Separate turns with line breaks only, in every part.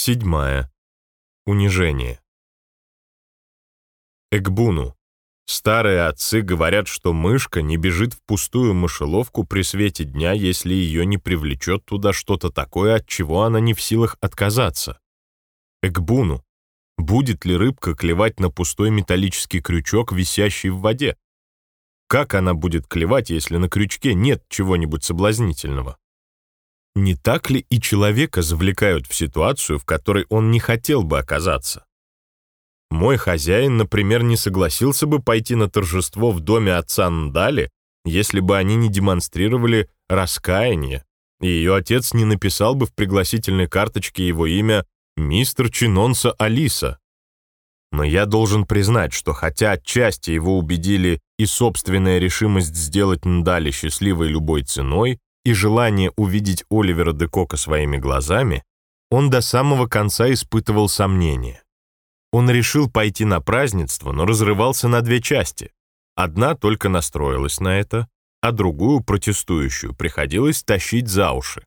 Седьмая. Унижение. Экбуну. Старые отцы говорят, что мышка не бежит в пустую мышеловку при свете дня, если ее не привлечет туда что-то такое, от чего она не в силах отказаться. Экбуну. Будет ли рыбка клевать на пустой металлический крючок, висящий в воде? Как она будет клевать, если на крючке нет чего-нибудь соблазнительного? Не так ли и человека завлекают в ситуацию, в которой он не хотел бы оказаться? Мой хозяин, например, не согласился бы пойти на торжество в доме отца Ндали, если бы они не демонстрировали раскаяние, и ее отец не написал бы в пригласительной карточке его имя «Мистер Чинонса Алиса». Но я должен признать, что хотя отчасти его убедили и собственная решимость сделать Ндали счастливой любой ценой, и желание увидеть Оливера де Кока своими глазами, он до самого конца испытывал сомнения. Он решил пойти на празднество, но разрывался на две части. Одна только настроилась на это, а другую, протестующую, приходилось тащить за уши.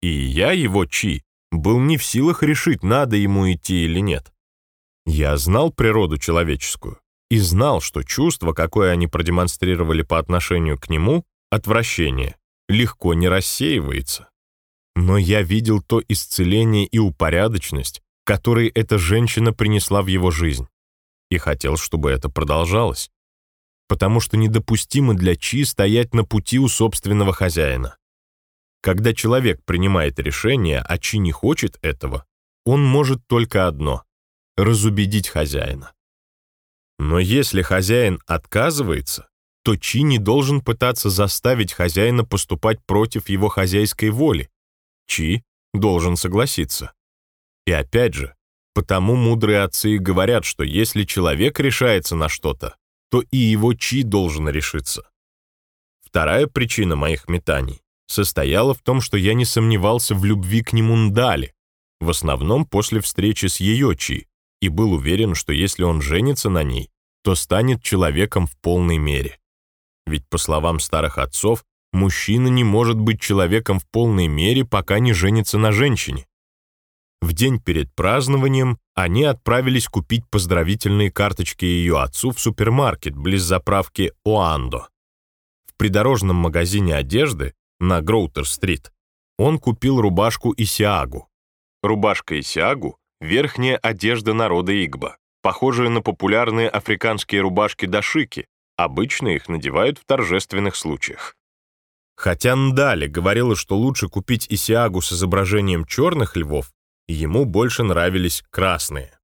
И я, его Чи, был не в силах решить, надо ему идти или нет. Я знал природу человеческую и знал, что чувство, какое они продемонстрировали по отношению к нему, отвращение, легко не рассеивается. Но я видел то исцеление и упорядоченность, которые эта женщина принесла в его жизнь, и хотел, чтобы это продолжалось. Потому что недопустимо для Чи стоять на пути у собственного хозяина. Когда человек принимает решение, а Чи не хочет этого, он может только одно — разубедить хозяина. Но если хозяин отказывается, то Чи не должен пытаться заставить хозяина поступать против его хозяйской воли. Чи должен согласиться. И опять же, потому мудрые отцы говорят, что если человек решается на что-то, то и его Чи должен решиться. Вторая причина моих метаний состояла в том, что я не сомневался в любви к нему Ндали, в основном после встречи с ее Чи, и был уверен, что если он женится на ней, то станет человеком в полной мере. Ведь, по словам старых отцов, мужчина не может быть человеком в полной мере, пока не женится на женщине. В день перед празднованием они отправились купить поздравительные карточки ее отцу в супермаркет близ заправки Оандо. В придорожном магазине одежды на Гроутер-стрит он купил рубашку Исиагу. Рубашка Исиагу — верхняя одежда народа Игба, похожая на популярные африканские рубашки дашики, Обычно их надевают в торжественных случаях. Хотя Ндали говорила, что лучше купить Исиагу с изображением черных львов, ему больше нравились красные.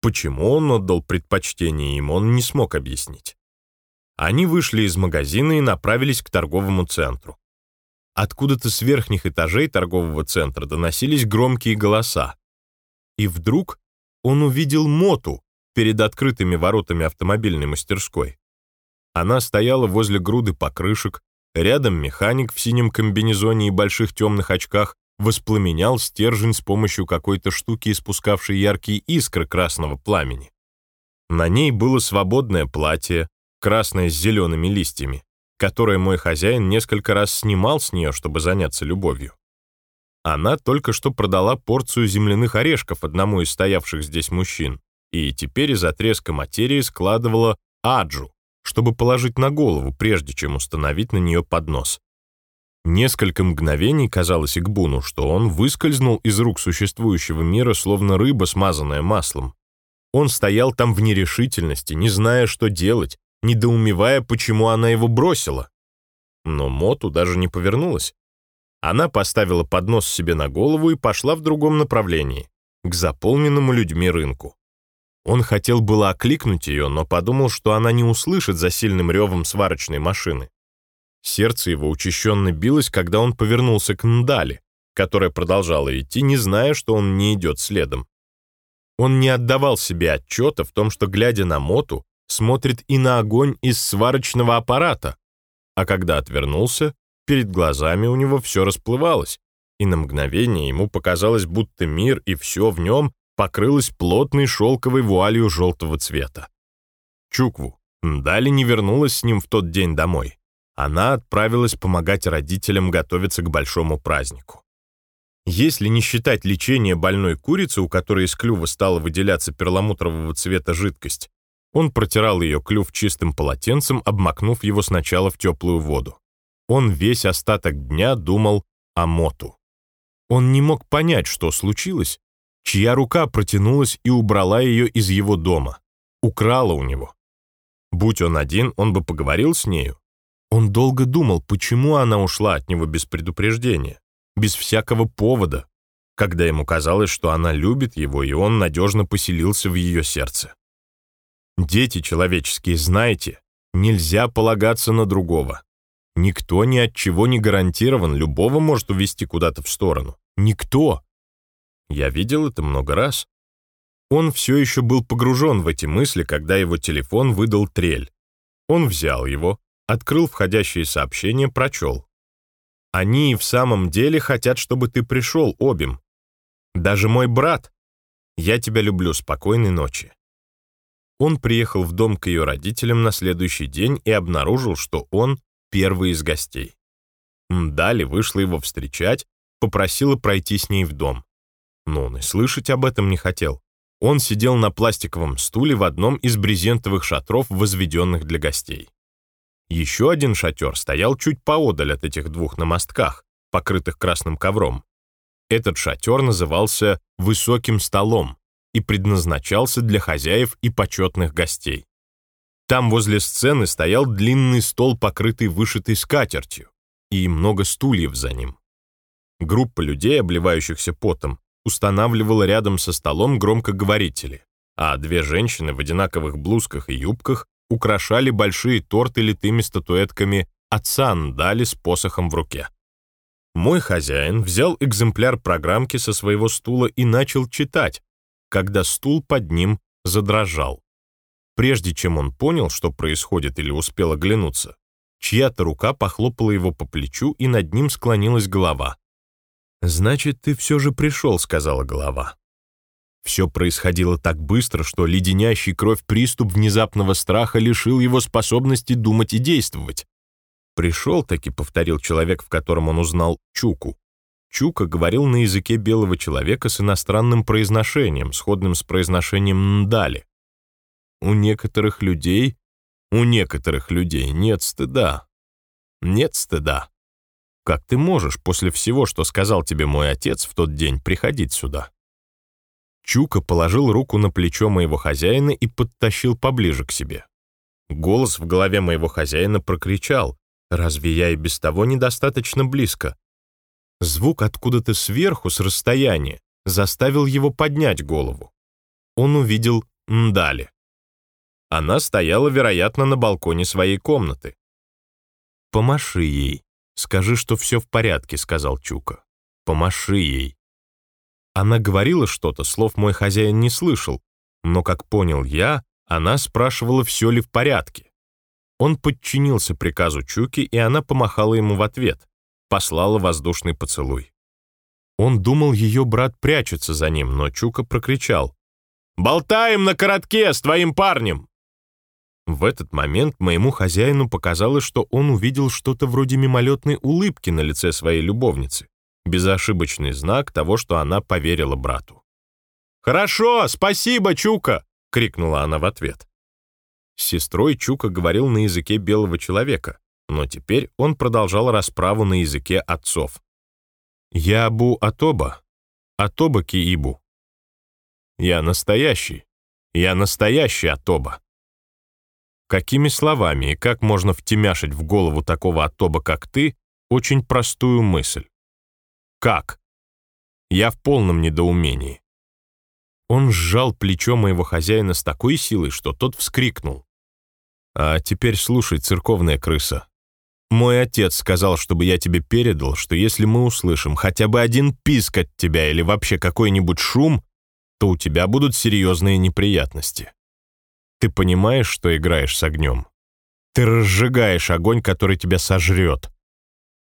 Почему он отдал предпочтение им, он не смог объяснить. Они вышли из магазина и направились к торговому центру. Откуда-то с верхних этажей торгового центра доносились громкие голоса. И вдруг он увидел Моту перед открытыми воротами автомобильной мастерской. Она стояла возле груды покрышек, рядом механик в синем комбинезоне и больших темных очках воспламенял стержень с помощью какой-то штуки, испускавшей яркие искры красного пламени. На ней было свободное платье, красное с зелеными листьями, которое мой хозяин несколько раз снимал с нее, чтобы заняться любовью. Она только что продала порцию земляных орешков одному из стоявших здесь мужчин, и теперь из отрезка материи складывала аджу, чтобы положить на голову, прежде чем установить на нее поднос. Несколько мгновений казалось Игбуну, что он выскользнул из рук существующего мира, словно рыба, смазанная маслом. Он стоял там в нерешительности, не зная, что делать, недоумевая, почему она его бросила. Но Моту даже не повернулась. Она поставила поднос себе на голову и пошла в другом направлении, к заполненному людьми рынку. Он хотел было окликнуть ее, но подумал, что она не услышит за сильным ревом сварочной машины. Сердце его учащенно билось, когда он повернулся к Ндали, которая продолжала идти, не зная, что он не идет следом. Он не отдавал себе отчета в том, что, глядя на Моту, смотрит и на огонь из сварочного аппарата, а когда отвернулся, перед глазами у него все расплывалось, и на мгновение ему показалось, будто мир и все в нем покрылась плотной шелковой вуалью желтого цвета. Чукву Дали не вернулась с ним в тот день домой. Она отправилась помогать родителям готовиться к большому празднику. Если не считать лечение больной курицы, у которой из клюва стала выделяться перламутрового цвета жидкость, он протирал ее клюв чистым полотенцем, обмакнув его сначала в теплую воду. Он весь остаток дня думал о Моту. Он не мог понять, что случилось, чья рука протянулась и убрала ее из его дома, украла у него. Будь он один, он бы поговорил с нею. Он долго думал, почему она ушла от него без предупреждения, без всякого повода, когда ему казалось, что она любит его, и он надежно поселился в ее сердце. Дети человеческие, знаете, нельзя полагаться на другого. Никто ни от чего не гарантирован, любого может увести куда-то в сторону. Никто. Я видел это много раз. Он все еще был погружен в эти мысли, когда его телефон выдал трель. Он взял его, открыл входящие сообщения, прочел. «Они в самом деле хотят, чтобы ты пришел, Обим. Даже мой брат. Я тебя люблю, спокойной ночи». Он приехал в дом к ее родителям на следующий день и обнаружил, что он первый из гостей. Мдали вышла его встречать, попросила пройти с ней в дом. Но он и слышать об этом не хотел. Он сидел на пластиковом стуле в одном из брезентовых шатров, возведенных для гостей. Еще один шатер стоял чуть поодаль от этих двух на мостках, покрытых красным ковром. Этот шатер назывался «высоким столом», и предназначался для хозяев и почетных гостей. Там возле сцены стоял длинный стол, покрытый вышитой скатертью, и много стульев за ним. Группа людей, обливающихся потом, устанавливала рядом со столом громкоговорители, а две женщины в одинаковых блузках и юбках украшали большие торты литыми статуэтками отца Андали с посохом в руке. Мой хозяин взял экземпляр программки со своего стула и начал читать, когда стул под ним задрожал. Прежде чем он понял, что происходит или успел оглянуться, чья-то рука похлопала его по плечу, и над ним склонилась голова. «Значит, ты все же пришел», — сказала голова. Все происходило так быстро, что леденящий кровь приступ внезапного страха лишил его способности думать и действовать. «Пришел», — таки повторил человек, в котором он узнал Чуку. Чука говорил на языке белого человека с иностранным произношением, сходным с произношением «ndали». У некоторых людей, у некоторых людей нет стыда. Нет стыда. Как ты можешь после всего, что сказал тебе мой отец в тот день, приходить сюда? Чука положил руку на плечо моего хозяина и подтащил поближе к себе. Голос в голове моего хозяина прокричал, «Разве я и без того недостаточно близко? Звук откуда-то сверху, с расстояния, заставил его поднять голову. Он увидел Мдали. Она стояла, вероятно, на балконе своей комнаты. «Помаши ей. Скажи, что все в порядке», — сказал Чука. «Помаши ей». Она говорила что-то, слов мой хозяин не слышал, но, как понял я, она спрашивала, все ли в порядке. Он подчинился приказу Чуки, и она помахала ему в ответ послала воздушный поцелуй. Он думал, ее брат прячется за ним, но Чука прокричал. «Болтаем на коротке с твоим парнем!» В этот момент моему хозяину показалось, что он увидел что-то вроде мимолетной улыбки на лице своей любовницы, безошибочный знак того, что она поверила брату. «Хорошо, спасибо, Чука!» — крикнула она в ответ. С сестрой Чука говорил на языке белого человека, но теперь он продолжал расправу на языке отцов. «Я Бу Атоба, Атоба Киибу. Я настоящий, я настоящий Атоба». Какими словами и как можно втемяшить в голову такого Атоба, как ты, очень простую мысль? Как? Я в полном недоумении. Он сжал плечо моего хозяина с такой силой, что тот вскрикнул. «А теперь слушай, церковная крыса, мой отец сказал, чтобы я тебе передал, что если мы услышим хотя бы один писк от тебя или вообще какой-нибудь шум, то у тебя будут серьезные неприятности. Ты понимаешь, что играешь с огнем? Ты разжигаешь огонь, который тебя сожрет.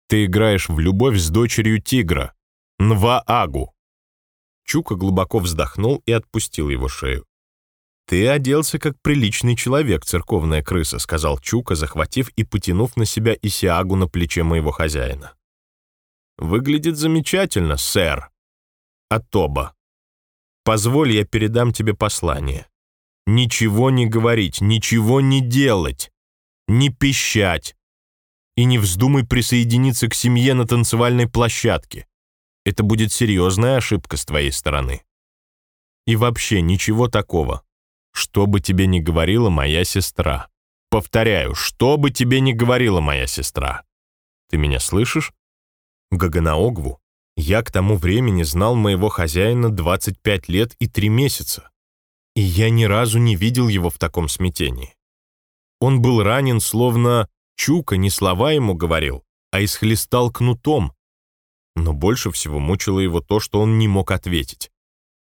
Ты играешь в любовь с дочерью тигра, Нва-Агу. Чука глубоко вздохнул и отпустил его шею. «Ты оделся как приличный человек, церковная крыса», сказал Чука, захватив и потянув на себя Исиагу на плече моего хозяина. «Выглядит замечательно, сэр». Атоба. Позволь, я передам тебе послание. Ничего не говорить, ничего не делать, не пищать. И не вздумай присоединиться к семье на танцевальной площадке. Это будет серьезная ошибка с твоей стороны. И вообще ничего такого. Что бы тебе ни говорила моя сестра. Повторяю, что бы тебе ни говорила моя сестра. Ты меня слышишь? Гаганаогву, я к тому времени знал моего хозяина 25 лет и 3 месяца. И я ни разу не видел его в таком смятении. Он был ранен, словно Чука не слова ему говорил, а исхлестал кнутом. Но больше всего мучило его то, что он не мог ответить.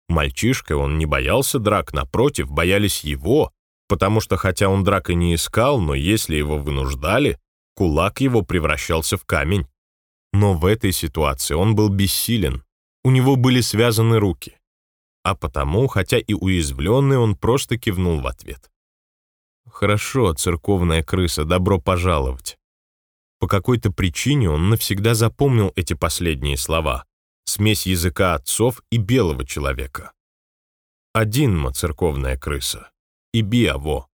Мальчишка, он не боялся драк, напротив, боялись его, потому что хотя он драк и не искал, но если его вынуждали, кулак его превращался в камень. Но в этой ситуации он был бессилен, у него были связаны руки. А потому, хотя и уязвленный, он просто кивнул в ответ. «Хорошо, церковная крыса, добро пожаловать». По какой-то причине он навсегда запомнил эти последние слова, смесь языка отцов и белого человека. Одинма церковная крыса и биаво.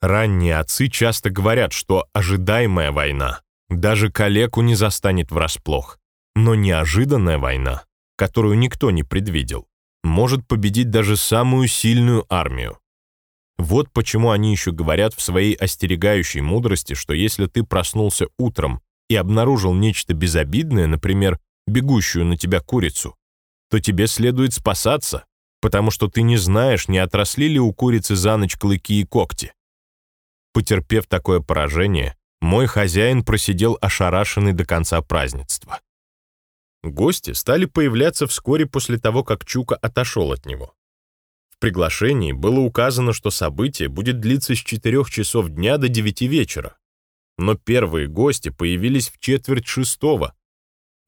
Ранние отцы часто говорят, что ожидаемая война даже калеку не застанет врасплох, но неожиданная война, которую никто не предвидел, может победить даже самую сильную армию. Вот почему они еще говорят в своей остерегающей мудрости, что если ты проснулся утром и обнаружил нечто безобидное, например, бегущую на тебя курицу, то тебе следует спасаться, потому что ты не знаешь, не отросли ли у курицы за ночь клыки и когти. Потерпев такое поражение, мой хозяин просидел ошарашенный до конца празднества. Гости стали появляться вскоре после того, как Чука отошел от него. В приглашении было указано, что событие будет длиться с 4 часов дня до 9 вечера. Но первые гости появились в четверть шестого,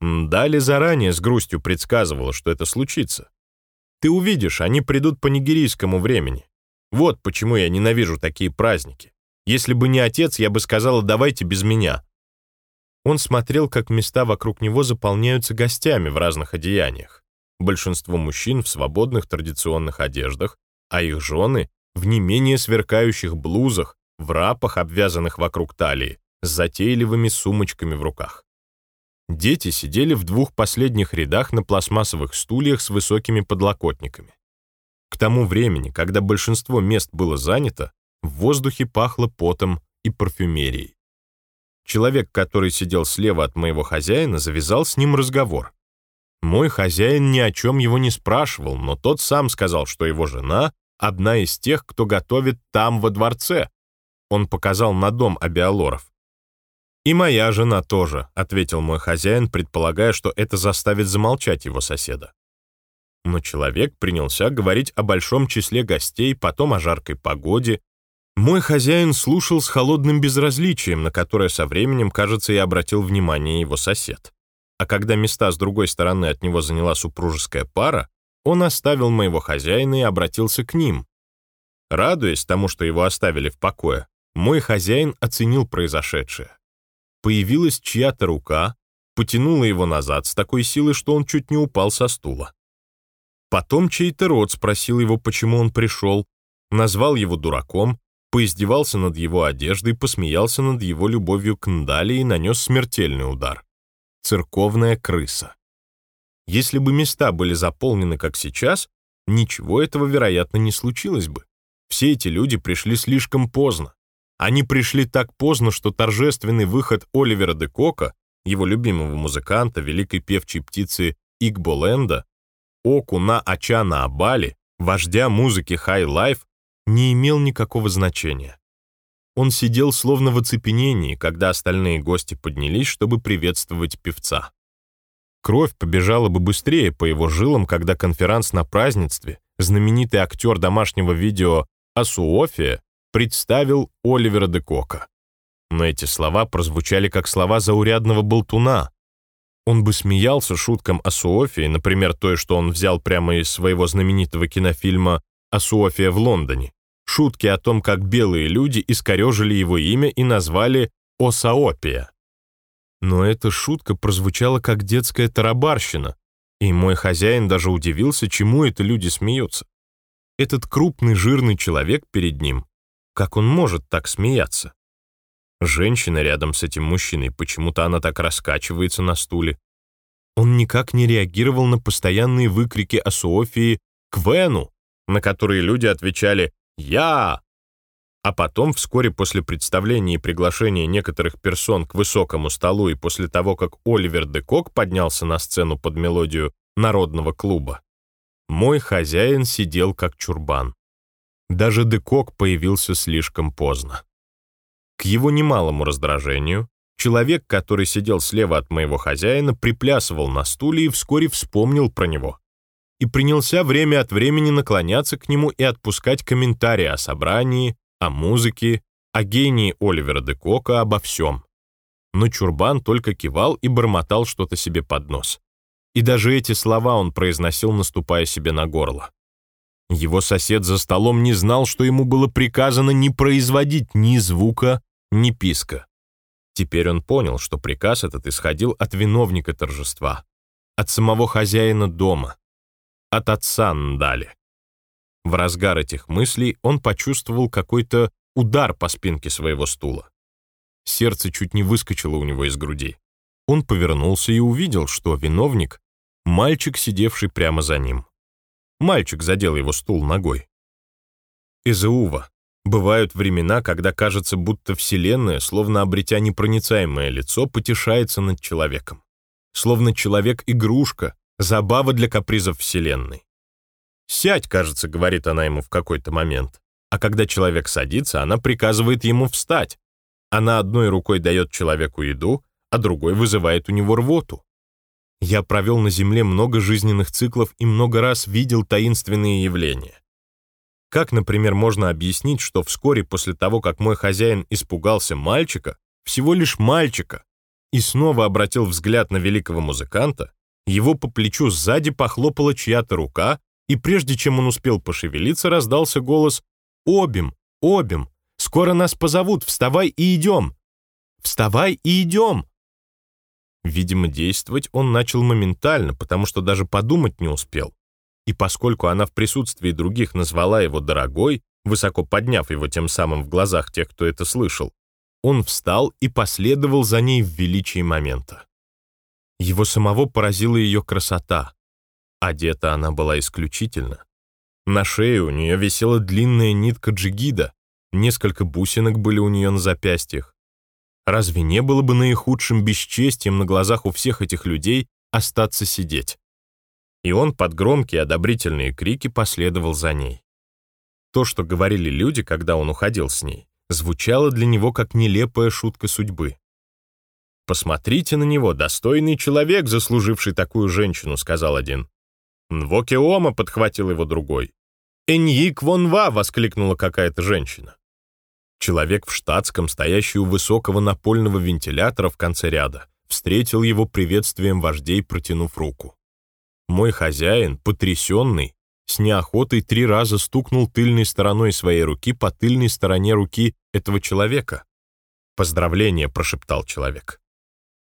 Дали заранее с грустью предсказывала, что это случится. Ты увидишь, они придут по нигерийскому времени. Вот почему я ненавижу такие праздники. Если бы не отец, я бы сказала, давайте без меня. Он смотрел, как места вокруг него заполняются гостями в разных одеяниях. Большинство мужчин в свободных традиционных одеждах, а их жены в не менее сверкающих блузах, в рапах, обвязанных вокруг талии, с затейливыми сумочками в руках. Дети сидели в двух последних рядах на пластмассовых стульях с высокими подлокотниками. К тому времени, когда большинство мест было занято, в воздухе пахло потом и парфюмерией. Человек, который сидел слева от моего хозяина, завязал с ним разговор. Мой хозяин ни о чем его не спрашивал, но тот сам сказал, что его жена — одна из тех, кто готовит там, во дворце. Он показал на дом Абиалоров. «И моя жена тоже», — ответил мой хозяин, предполагая, что это заставит замолчать его соседа. Но человек принялся говорить о большом числе гостей, потом о жаркой погоде. Мой хозяин слушал с холодным безразличием, на которое со временем, кажется, и обратил внимание его сосед. А когда места с другой стороны от него заняла супружеская пара, он оставил моего хозяина и обратился к ним. Радуясь тому, что его оставили в покое, мой хозяин оценил произошедшее появилась чья-то рука, потянула его назад с такой силой, что он чуть не упал со стула. Потом чей-то род спросил его, почему он пришел, назвал его дураком, поиздевался над его одеждой, посмеялся над его любовью к Ндали и нанес смертельный удар. Церковная крыса. Если бы места были заполнены, как сейчас, ничего этого, вероятно, не случилось бы. Все эти люди пришли слишком поздно. Они пришли так поздно, что торжественный выход Оливера де Кока, его любимого музыканта, великой певчей птицы Игболенда, Оку на Ачана Абали, вождя музыки Life, не имел никакого значения. Он сидел словно в оцепенении, когда остальные гости поднялись, чтобы приветствовать певца. Кровь побежала бы быстрее по его жилам, когда конферанс на празднестве, знаменитый актер домашнего видео Асуофия, представил Оливера де Кока. Но эти слова прозвучали как слова заурядного болтуна. Он бы смеялся шуткам о Суофии, например, той, что он взял прямо из своего знаменитого кинофильма «О Суофия в Лондоне». Шутки о том, как белые люди искорежили его имя и назвали Осаопия. Но эта шутка прозвучала как детская тарабарщина, И мой хозяин даже удивился, чему это люди смеются. Этот крупный жирный человек перед ним, как он может так смеяться? Женщина рядом с этим мужчиной, почему-то она так раскачивается на стуле. Он никак не реагировал на постоянные выкрики о Софии «Квену», на которые люди отвечали «Я!». А потом, вскоре после представления и приглашения некоторых персон к высокому столу и после того, как Оливер де Кок поднялся на сцену под мелодию народного клуба, мой хозяин сидел как чурбан. Даже де Кок появился слишком поздно. К его немалому раздражению, человек, который сидел слева от моего хозяина, приплясывал на стуле и вскоре вспомнил про него. И принялся время от времени наклоняться к нему и отпускать комментарии о собрании, о музыке, о гении Оливера де Кока, обо всем. Но Чурбан только кивал и бормотал что-то себе под нос. И даже эти слова он произносил, наступая себе на горло. Его сосед за столом не знал, что ему было приказано не производить ни звука, ни писка. Теперь он понял, что приказ этот исходил от виновника торжества, от самого хозяина дома, от отца Ндали. В разгар этих мыслей он почувствовал какой-то удар по спинке своего стула. Сердце чуть не выскочило у него из груди. Он повернулся и увидел, что виновник — мальчик, сидевший прямо за ним. Мальчик задел его стул ногой. Изеува, Бывают времена, когда кажется, будто Вселенная, словно обретя непроницаемое лицо, потешается над человеком. Словно человек-игрушка, забава для капризов Вселенной. «Сядь», кажется, говорит она ему в какой-то момент. А когда человек садится, она приказывает ему встать. Она одной рукой дает человеку еду, а другой вызывает у него рвоту. Я провел на Земле много жизненных циклов и много раз видел таинственные явления. Как, например, можно объяснить, что вскоре после того, как мой хозяин испугался мальчика, всего лишь мальчика, и снова обратил взгляд на великого музыканта, его по плечу сзади похлопала чья-то рука, и прежде чем он успел пошевелиться, раздался голос «Обим, обим, скоро нас позовут, вставай и идем! Вставай и идем!» Видимо, действовать он начал моментально, потому что даже подумать не успел и поскольку она в присутствии других назвала его дорогой, высоко подняв его тем самым в глазах тех, кто это слышал, он встал и последовал за ней в величии момента. Его самого поразила ее красота. Одета она была исключительно. На шее у нее висела длинная нитка джигида, несколько бусинок были у нее на запястьях. Разве не было бы наихудшим бесчестием на глазах у всех этих людей остаться сидеть? и он под громкие одобрительные крики последовал за ней. То, что говорили люди, когда он уходил с ней, звучало для него как нелепая шутка судьбы. «Посмотрите на него, достойный человек, заслуживший такую женщину», — сказал один. «Нвокеома», — подхватил его другой. «Эньик вонва», — воскликнула какая-то женщина. Человек в штатском, стоящий у высокого напольного вентилятора в конце ряда, встретил его приветствием вождей, протянув руку. Мой хозяин, потрясенный, с неохотой три раза стукнул тыльной стороной своей руки по тыльной стороне руки этого человека. «Поздравление», — прошептал человек.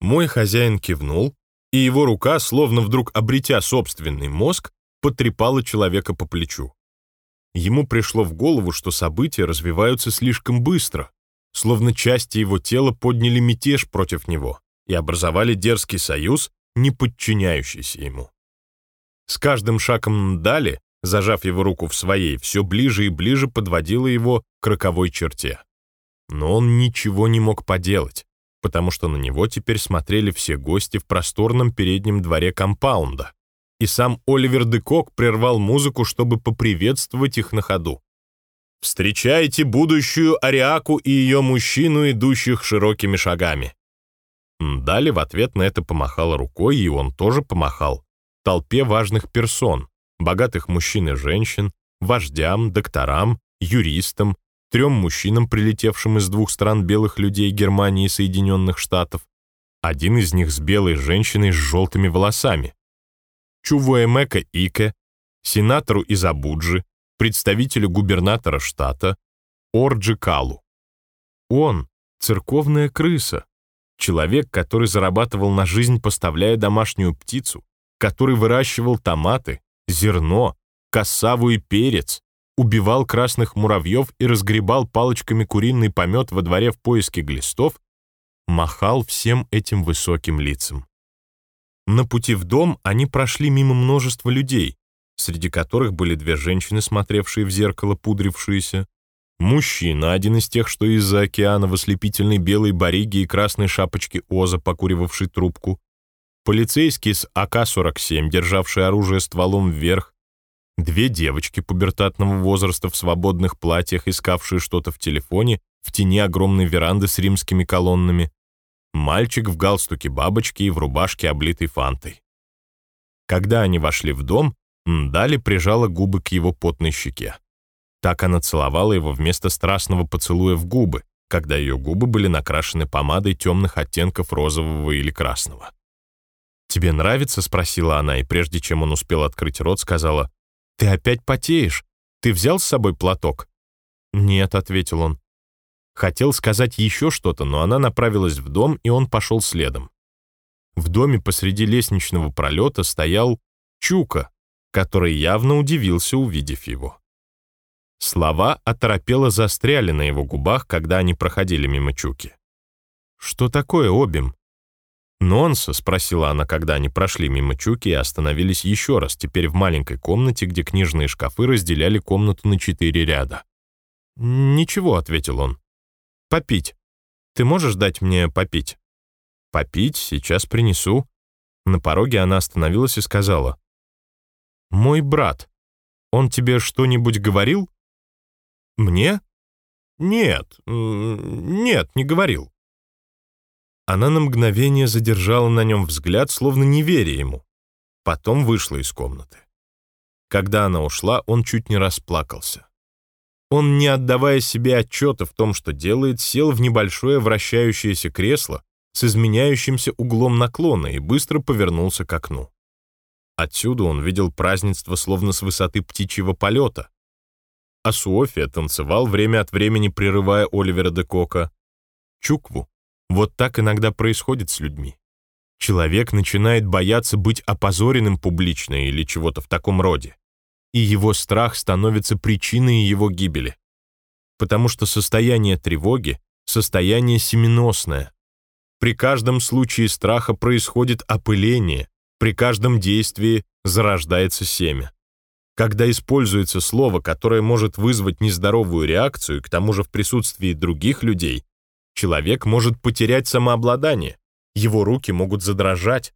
Мой хозяин кивнул, и его рука, словно вдруг обретя собственный мозг, потрепала человека по плечу. Ему пришло в голову, что события развиваются слишком быстро, словно части его тела подняли мятеж против него и образовали дерзкий союз, не подчиняющийся ему. С каждым шагом Дали, зажав его руку в своей, все ближе и ближе подводила его к роковой черте. Но он ничего не мог поделать, потому что на него теперь смотрели все гости в просторном переднем дворе компаунда. И сам Оливер Декок прервал музыку, чтобы поприветствовать их на ходу. «Встречайте будущую Ариаку и ее мужчину, идущих широкими шагами». Дали в ответ на это помахала рукой, и он тоже помахал толпе важных персон, богатых мужчин и женщин, вождям, докторам, юристам, трем мужчинам, прилетевшим из двух стран белых людей Германии и Соединенных Штатов, один из них с белой женщиной с желтыми волосами, Чувуэмека Ике, сенатору из Абуджи, представителю губернатора штата, Орджи Калу. Он — церковная крыса, человек, который зарабатывал на жизнь, поставляя домашнюю птицу, который выращивал томаты, зерно, кассаву и перец, убивал красных муравьев и разгребал палочками куриный помет во дворе в поиске глистов, махал всем этим высоким лицам. На пути в дом они прошли мимо множества людей, среди которых были две женщины, смотревшие в зеркало, пудрившиеся, мужчина, один из тех, что из-за океана в ослепительной белой бариге и красной шапочке Оза, покуривавший трубку, полицейский с АК-47, державший оружие стволом вверх, две девочки пубертатного возраста в свободных платьях, искавшие что-то в телефоне, в тени огромной веранды с римскими колоннами, мальчик в галстуке бабочки и в рубашке, облитой фантой. Когда они вошли в дом, Дали прижала губы к его потной щеке. Так она целовала его вместо страстного поцелуя в губы, когда ее губы были накрашены помадой темных оттенков розового или красного. «Тебе нравится?» — спросила она, и прежде чем он успел открыть рот, сказала, «Ты опять потеешь? Ты взял с собой платок?» «Нет», — ответил он. Хотел сказать еще что-то, но она направилась в дом, и он пошел следом. В доме посреди лестничного пролета стоял Чука, который явно удивился, увидев его. Слова оторопело застряли на его губах, когда они проходили мимо Чуки. «Что такое обим?» «Нонса?» — спросила она, когда они прошли мимо Чуки и остановились еще раз, теперь в маленькой комнате, где книжные шкафы разделяли комнату на четыре ряда. «Ничего», — ответил он. «Попить. Ты можешь дать мне попить?» «Попить? Сейчас принесу». На пороге она остановилась и сказала. «Мой брат. Он тебе что-нибудь говорил?» «Мне?» «Нет, нет, не говорил». Она на мгновение задержала на нем взгляд, словно не веря ему. Потом вышла из комнаты. Когда она ушла, он чуть не расплакался. Он, не отдавая себе отчета в том, что делает, сел в небольшое вращающееся кресло с изменяющимся углом наклона и быстро повернулся к окну. Отсюда он видел празднество словно с высоты птичьего полета. А Суофия танцевал время от времени, прерывая Оливера де Кока. Чукву. Вот так иногда происходит с людьми. Человек начинает бояться быть опозоренным публично или чего-то в таком роде. И его страх становится причиной его гибели. Потому что состояние тревоги — состояние семеносное. При каждом случае страха происходит опыление, при каждом действии зарождается семя. Когда используется слово, которое может вызвать нездоровую реакцию, к тому же в присутствии других людей, человек может потерять самообладание, его руки могут задрожать,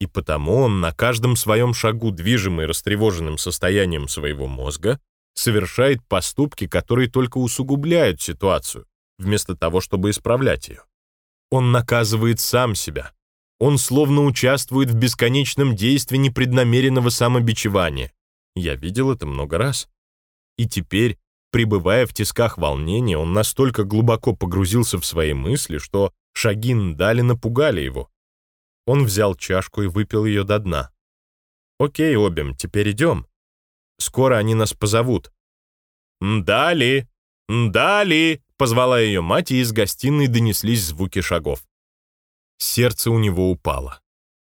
и потому он на каждом своем шагу, движимый растревоженным состоянием своего мозга, совершает поступки, которые только усугубляют ситуацию, вместо того, чтобы исправлять ее. Он наказывает сам себя, он словно участвует в бесконечном действии непреднамеренного самобичевания. Я видел это много раз. И теперь, пребывая в тисках волнения, он настолько глубоко погрузился в свои мысли, что шаги Дали напугали его. Он взял чашку и выпил ее до дна. «Окей, Обим, теперь идем. Скоро они нас позовут». «Дали! Дали!» — позвала ее мать, и из гостиной донеслись звуки шагов. Сердце у него упало.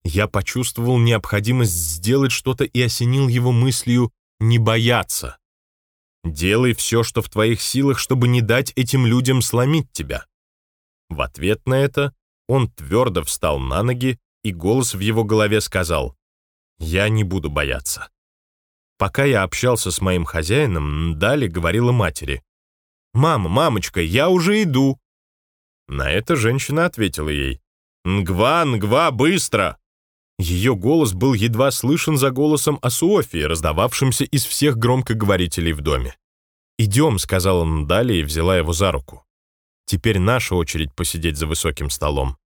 Я почувствовал необходимость сделать что-то и осенил его мыслью «не бояться». «Делай все, что в твоих силах, чтобы не дать этим людям сломить тебя». В ответ на это он твердо встал на ноги, и голос в его голове сказал «Я не буду бояться». Пока я общался с моим хозяином, Дали говорила матери «Мама, мамочка, я уже иду». На это женщина ответила ей «Нгва, Нгва, быстро!» Ее голос был едва слышен за голосом Асуофии, раздававшимся из всех громкоговорителей в доме. «Идем», — сказала Ндали и взяла его за руку. «Теперь наша очередь посидеть за высоким столом».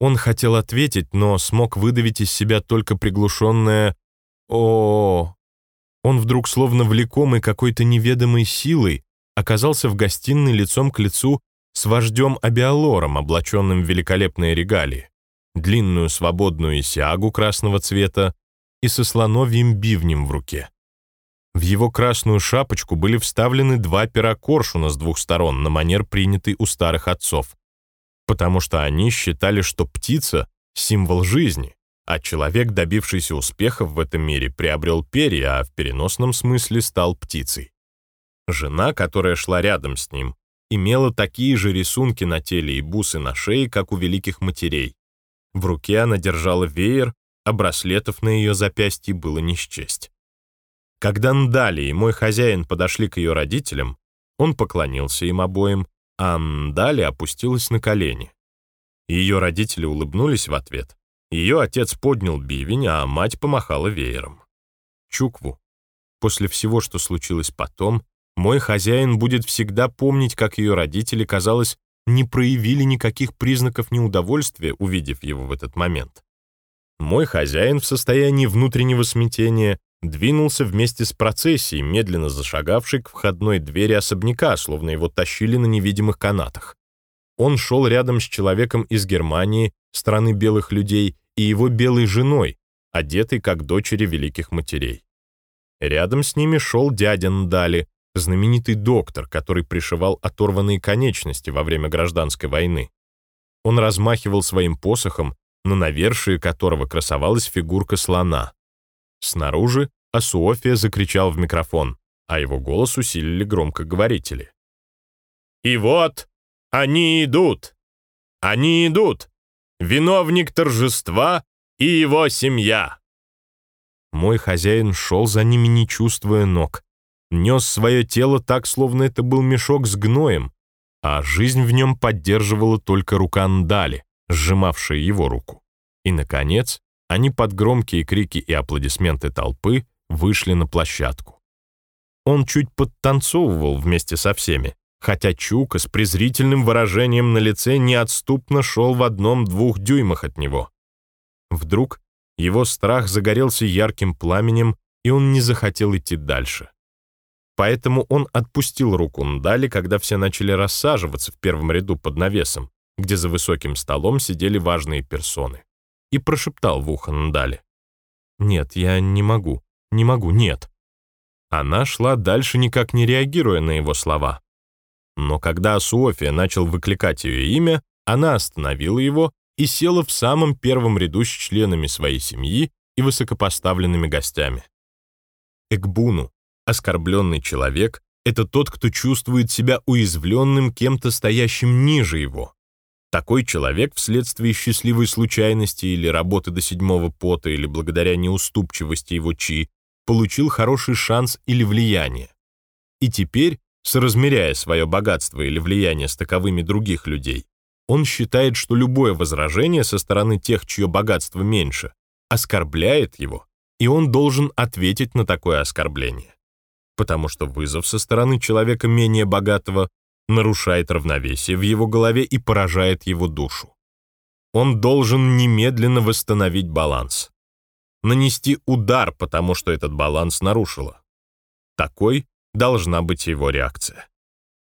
Он хотел ответить, но смог выдавить из себя только приглушенное о, -о, -о, Он вдруг, словно влекомый какой-то неведомой силой, оказался в гостиной лицом к лицу с вождем Абиалором, облаченным в великолепные регалии, длинную свободную исиагу красного цвета и со слоновьим бивнем в руке. В его красную шапочку были вставлены два пера коршуна с двух сторон на манер, принятый у старых отцов, потому что они считали, что птица — символ жизни, а человек, добившийся успехов в этом мире, приобрел перья, а в переносном смысле стал птицей. Жена, которая шла рядом с ним, имела такие же рисунки на теле и бусы на шее, как у великих матерей. В руке она держала веер, а браслетов на ее запястье было не счесть. Когда Ндали и мой хозяин подошли к ее родителям, он поклонился им обоим, а Ндали опустилась на колени. Ее родители улыбнулись в ответ. Ее отец поднял бивень, а мать помахала веером. Чукву. После всего, что случилось потом, мой хозяин будет всегда помнить, как ее родители, казалось, не проявили никаких признаков неудовольствия, увидев его в этот момент. Мой хозяин в состоянии внутреннего смятения двинулся вместе с процессией, медленно зашагавшей к входной двери особняка, словно его тащили на невидимых канатах. Он шел рядом с человеком из Германии, страны белых людей, и его белой женой, одетой как дочери великих матерей. Рядом с ними шел дядя Ndali, знаменитый доктор, который пришивал оторванные конечности во время гражданской войны. Он размахивал своим посохом, на навершие которого красовалась фигурка слона. Снаружи Асуофия закричал в микрофон, а его голос усилили громкоговорители. «И вот они идут! Они идут! Виновник торжества и его семья!» Мой хозяин шел за ними, не чувствуя ног нес свое тело так, словно это был мешок с гноем, а жизнь в нем поддерживала только рука Ндали, сжимавшая его руку. И, наконец, они под громкие крики и аплодисменты толпы вышли на площадку. Он чуть подтанцовывал вместе со всеми, хотя Чука с презрительным выражением на лице неотступно шел в одном-двух дюймах от него. Вдруг его страх загорелся ярким пламенем, и он не захотел идти дальше. Поэтому он отпустил руку Ндали, когда все начали рассаживаться в первом ряду под навесом, где за высоким столом сидели важные персоны, и прошептал в ухо Ндали. «Нет, я не могу, не могу, нет». Она шла дальше, никак не реагируя на его слова. Но когда Суофия начал выкликать ее имя, она остановила его и села в самом первом ряду с членами своей семьи и высокопоставленными гостями. Экбуну, Оскорбленный человек — это тот, кто чувствует себя уязвленным кем-то стоящим ниже его. Такой человек вследствие счастливой случайности или работы до седьмого пота или благодаря неуступчивости его чи получил хороший шанс или влияние. И теперь, соразмеряя свое богатство или влияние с таковыми других людей, он считает, что любое возражение со стороны тех, чье богатство меньше, оскорбляет его, и он должен ответить на такое оскорбление потому что вызов со стороны человека менее богатого нарушает равновесие в его голове и поражает его душу. Он должен немедленно восстановить баланс. Нанести удар, потому что этот баланс нарушило. Такой должна быть его реакция.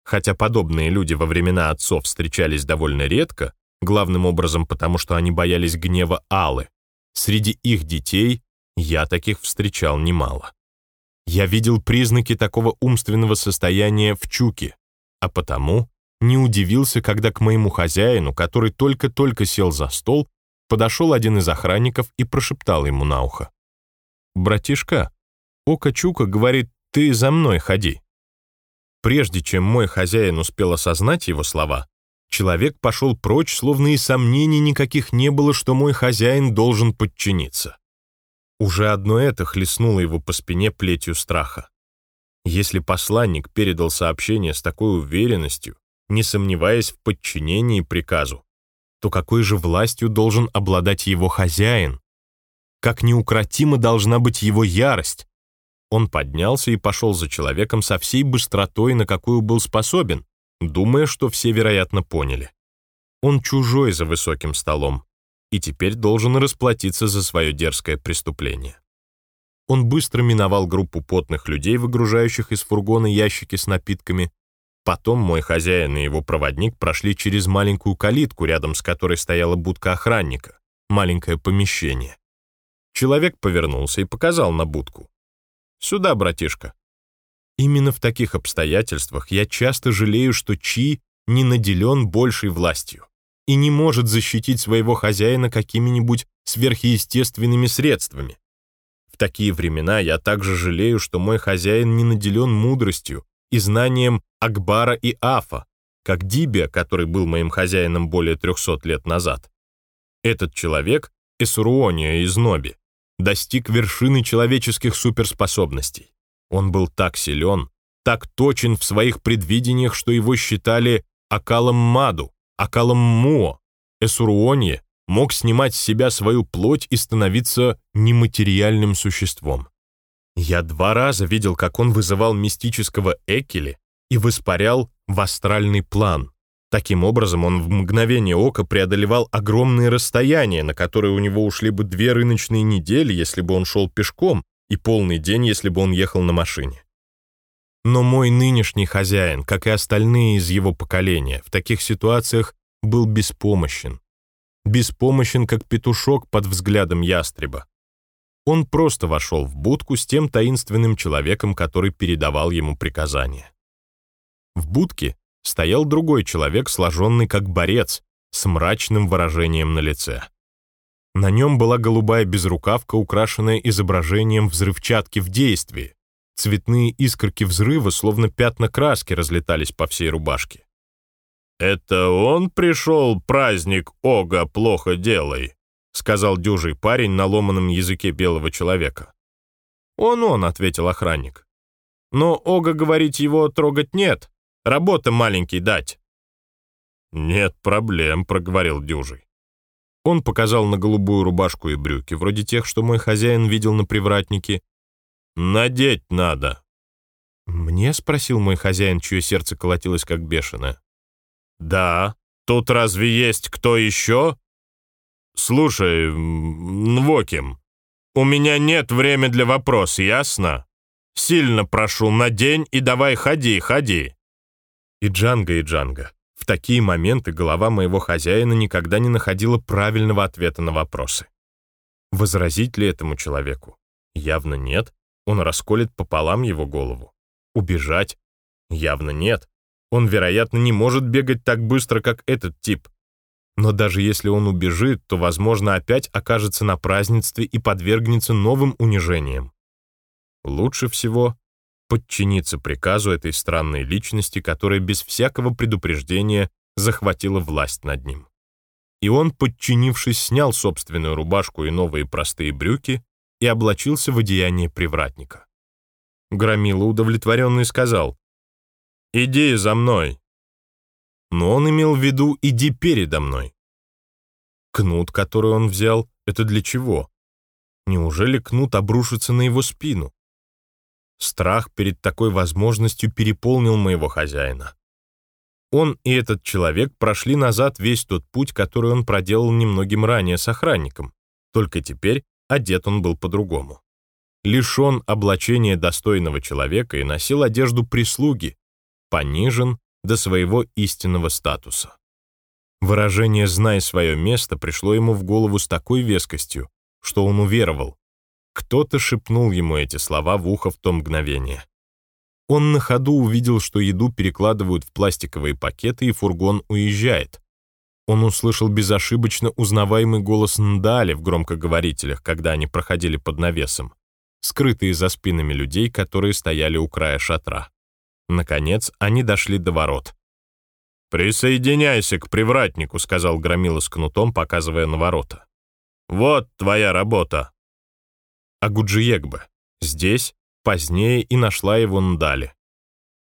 Хотя подобные люди во времена отцов встречались довольно редко, главным образом потому, что они боялись гнева Аллы, среди их детей я таких встречал немало. Я видел признаки такого умственного состояния в Чуке, а потому не удивился, когда к моему хозяину, который только-только сел за стол, подошел один из охранников и прошептал ему на ухо. «Братишка, Ока Чука говорит, ты за мной ходи». Прежде чем мой хозяин успел осознать его слова, человек пошел прочь, словно и сомнений никаких не было, что мой хозяин должен подчиниться. Уже одно это хлестнуло его по спине плетью страха. Если посланник передал сообщение с такой уверенностью, не сомневаясь в подчинении приказу, то какой же властью должен обладать его хозяин? Как неукротима должна быть его ярость? Он поднялся и пошел за человеком со всей быстротой, на какую был способен, думая, что все, вероятно, поняли. Он чужой за высоким столом, и теперь должен расплатиться за свое дерзкое преступление. Он быстро миновал группу потных людей, выгружающих из фургона ящики с напитками. Потом мой хозяин и его проводник прошли через маленькую калитку, рядом с которой стояла будка охранника, маленькое помещение. Человек повернулся и показал на будку. «Сюда, братишка». Именно в таких обстоятельствах я часто жалею, что Чи не наделен большей властью и не может защитить своего хозяина какими-нибудь сверхъестественными средствами. В такие времена я также жалею, что мой хозяин не наделен мудростью и знанием Акбара и Афа, как Дибия, который был моим хозяином более 300 лет назад. Этот человек, Эсуруония из Ноби, достиг вершины человеческих суперспособностей. Он был так силен, так точен в своих предвидениях, что его считали Акалом Маду, Акалом Муо. Эсуруония мог снимать с себя свою плоть и становиться нематериальным существом. Я два раза видел, как он вызывал мистического Экели и воспарял в астральный план. Таким образом, он в мгновение ока преодолевал огромные расстояния, на которые у него ушли бы две рыночные недели, если бы он шел пешком, и полный день, если бы он ехал на машине. Но мой нынешний хозяин, как и остальные из его поколения, в таких ситуациях был беспомощен. Беспомощен, как петушок под взглядом ястреба. Он просто вошел в будку с тем таинственным человеком, который передавал ему приказания. В будке стоял другой человек, сложенный как борец, с мрачным выражением на лице. На нем была голубая безрукавка, украшенная изображением взрывчатки в действии. Цветные искорки взрыва, словно пятна краски, разлетались по всей рубашке. «Это он пришел, праздник Ога, плохо делай», сказал дюжий парень на ломаном языке белого человека. «Он-он», — ответил охранник. «Но Ога говорить его трогать нет, работа маленький дать». «Нет проблем», — проговорил дюжий. Он показал на голубую рубашку и брюки, вроде тех, что мой хозяин видел на привратнике. «Надеть надо». «Мне?» — спросил мой хозяин, чье сердце колотилось как бешеное. «Да. Тут разве есть кто еще?» «Слушай, Нвоким, у меня нет времени для вопроса, ясно? Сильно прошу, надень и давай ходи, ходи». И Джанга, и Джанга. В такие моменты голова моего хозяина никогда не находила правильного ответа на вопросы. Возразить ли этому человеку? Явно нет. Он расколет пополам его голову. Убежать? Явно нет. Он, вероятно, не может бегать так быстро, как этот тип. Но даже если он убежит, то, возможно, опять окажется на празднестве и подвергнется новым унижениям. Лучше всего подчиниться приказу этой странной личности, которая без всякого предупреждения захватила власть над ним. И он, подчинившись, снял собственную рубашку и новые простые брюки и облачился в одеяние привратника. Громила удовлетворенный сказал, «Иди за мной». Но он имел в виду «иди передо мной». Кнут, который он взял, это для чего? Неужели кнут обрушится на его спину? Страх перед такой возможностью переполнил моего хозяина. Он и этот человек прошли назад весь тот путь, который он проделал немногим ранее с охранником, только теперь одет он был по-другому. Лишен облачения достойного человека и носил одежду прислуги, понижен до своего истинного статуса. Выражение «знай свое место» пришло ему в голову с такой вескостью, что он уверовал, кто-то шепнул ему эти слова в ухо в то мгновение. Он на ходу увидел, что еду перекладывают в пластиковые пакеты, и фургон уезжает. Он услышал безошибочно узнаваемый голос Ндали в громкоговорителях, когда они проходили под навесом, скрытые за спинами людей, которые стояли у края шатра. Наконец, они дошли до ворот. «Присоединяйся к привратнику», — сказал Громила с кнутом, показывая на ворота. «Вот твоя работа» а Гуджиегбе. Здесь, позднее, и нашла его Ндали.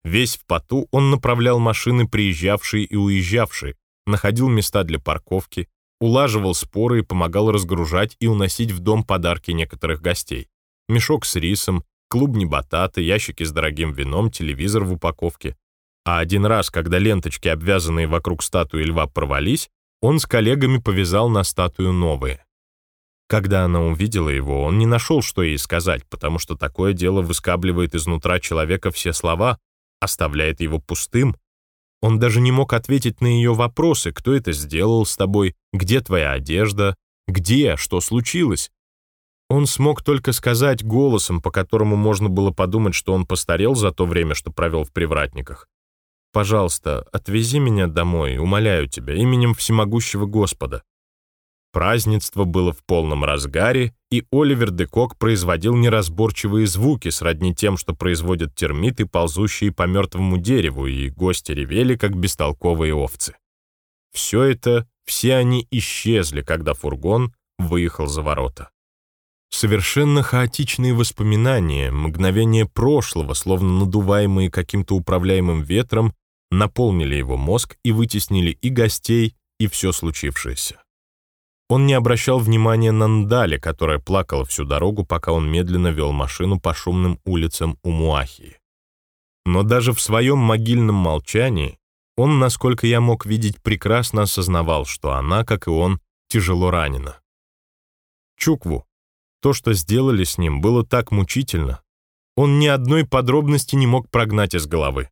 Весь в поту он направлял машины, приезжавшие и уезжавшие, находил места для парковки, улаживал споры и помогал разгружать и уносить в дом подарки некоторых гостей. Мешок с рисом, клубни бататы, ящики с дорогим вином, телевизор в упаковке. А один раз, когда ленточки, обвязанные вокруг статуи льва, порвались, он с коллегами повязал на статую новые. Когда она увидела его, он не нашел, что ей сказать, потому что такое дело выскабливает изнутра человека все слова, оставляет его пустым. Он даже не мог ответить на ее вопросы, кто это сделал с тобой, где твоя одежда, где, что случилось. Он смог только сказать голосом, по которому можно было подумать, что он постарел за то время, что провел в привратниках. «Пожалуйста, отвези меня домой, умоляю тебя, именем всемогущего Господа». Празднество было в полном разгаре, и Оливер де Кок производил неразборчивые звуки, сродни тем, что производят термиты, ползущие по мертвому дереву, и гости ревели, как бестолковые овцы. Все это, все они исчезли, когда фургон выехал за ворота. Совершенно хаотичные воспоминания, мгновения прошлого, словно надуваемые каким-то управляемым ветром, наполнили его мозг и вытеснили и гостей, и все случившееся. Он не обращал внимания на Ндали, которая плакала всю дорогу, пока он медленно вел машину по шумным улицам Умуахии. Но даже в своем могильном молчании он, насколько я мог видеть, прекрасно осознавал, что она, как и он, тяжело ранена. Чукву, то, что сделали с ним, было так мучительно. Он ни одной подробности не мог прогнать из головы.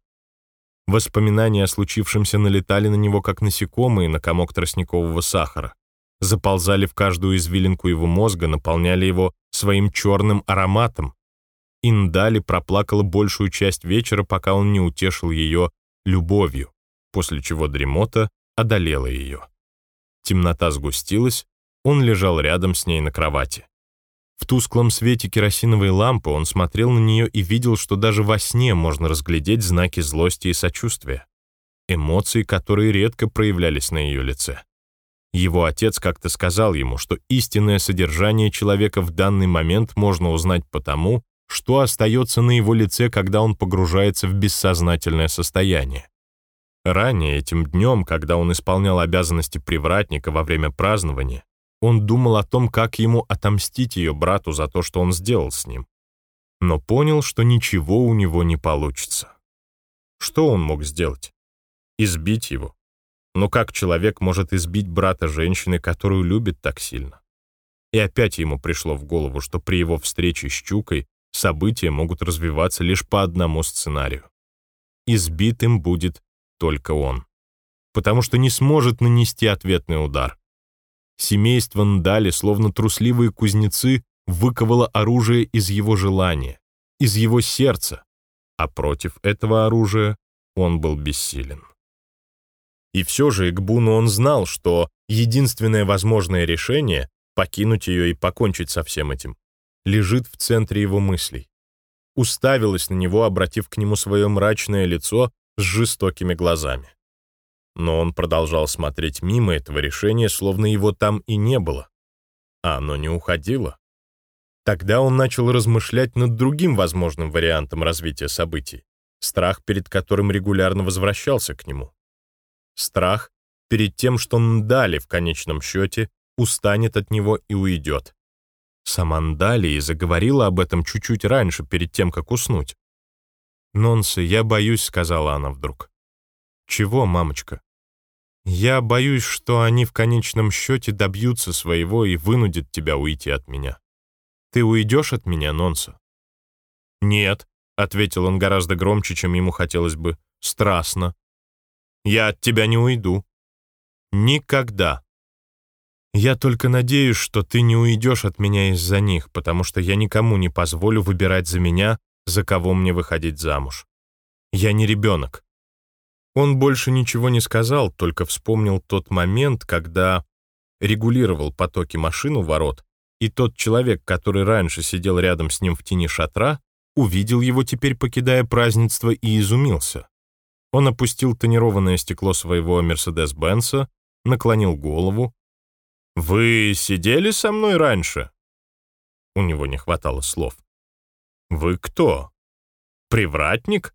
Воспоминания о случившемся налетали на него, как насекомые на комок тростникового сахара заползали в каждую извилинку его мозга, наполняли его своим черным ароматом. Индали проплакала большую часть вечера, пока он не утешил ее любовью, после чего дремота одолела ее. Темнота сгустилась, он лежал рядом с ней на кровати. В тусклом свете керосиновой лампы он смотрел на нее и видел, что даже во сне можно разглядеть знаки злости и сочувствия, эмоции, которые редко проявлялись на ее лице. Его отец как-то сказал ему, что истинное содержание человека в данный момент можно узнать потому, что остается на его лице, когда он погружается в бессознательное состояние. Ранее этим днем, когда он исполнял обязанности привратника во время празднования, он думал о том, как ему отомстить ее брату за то, что он сделал с ним. Но понял, что ничего у него не получится. Что он мог сделать? Избить его? Но как человек может избить брата женщины, которую любит так сильно? И опять ему пришло в голову, что при его встрече с Чукой события могут развиваться лишь по одному сценарию. Избитым будет только он, потому что не сможет нанести ответный удар. Семейство Ndали, словно трусливые кузнецы, выковало оружие из его желания, из его сердца, а против этого оружия он был бессилен. И все же Игбуну он знал, что единственное возможное решение — покинуть ее и покончить со всем этим — лежит в центре его мыслей. Уставилась на него, обратив к нему свое мрачное лицо с жестокими глазами. Но он продолжал смотреть мимо этого решения, словно его там и не было. А оно не уходило. Тогда он начал размышлять над другим возможным вариантом развития событий, страх перед которым регулярно возвращался к нему страх перед тем, что Ндали в конечном счете устанет от него и уйдет. Сама Ндали и заговорила об этом чуть-чуть раньше, перед тем, как уснуть. «Нонсы, я боюсь», — сказала она вдруг. «Чего, мамочка?» «Я боюсь, что они в конечном счете добьются своего и вынудят тебя уйти от меня. Ты уйдешь от меня, Нонса?» «Нет», — ответил он гораздо громче, чем ему хотелось бы, — «страстно. Я от тебя не уйду. Никогда. Я только надеюсь, что ты не уйдешь от меня из-за них, потому что я никому не позволю выбирать за меня, за кого мне выходить замуж. Я не ребенок. Он больше ничего не сказал, только вспомнил тот момент, когда регулировал потоки машин у ворот, и тот человек, который раньше сидел рядом с ним в тени шатра, увидел его теперь, покидая празднество, и изумился. Он опустил тонированное стекло своего Мерседес-Бенса, наклонил голову. «Вы сидели со мной раньше?» У него не хватало слов. «Вы кто? Привратник?»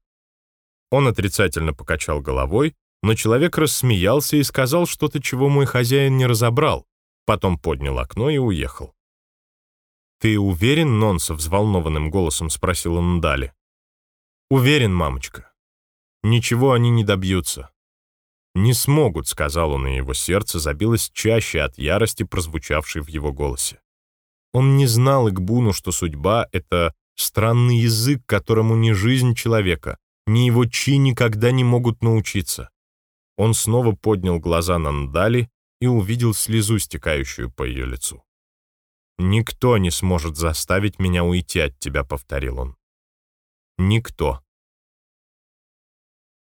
Он отрицательно покачал головой, но человек рассмеялся и сказал что-то, чего мой хозяин не разобрал, потом поднял окно и уехал. «Ты уверен, Нонса?» — взволнованным голосом спросил он Дали. «Уверен, мамочка. Ничего они не добьются. «Не смогут», — сказал он, и его сердце забилось чаще от ярости, прозвучавшей в его голосе. Он не знал Игбуну, что судьба — это странный язык, которому ни жизнь человека, ни его чи никогда не могут научиться. Он снова поднял глаза на Ндали и увидел слезу, стекающую по ее лицу. «Никто не сможет заставить меня уйти от тебя», — повторил он. «Никто».